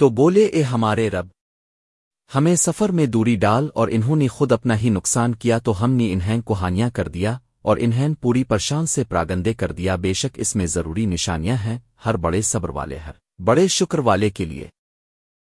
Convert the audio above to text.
تو بولے، اے ہمارے رب، ہمیں سفر میں دوری ڈال اور انہوں نے خود اپنا ہی نقصان کیا تو ہم نے انہیں کوہانیاں کر دیا اور انہیں پوری پرشان سے پراگندے کر دیا۔ بے شک اس میں ضروری نشانیاں ہیں، ہر بڑے صبر والے ہر بڑے شکر والے کے لیے۔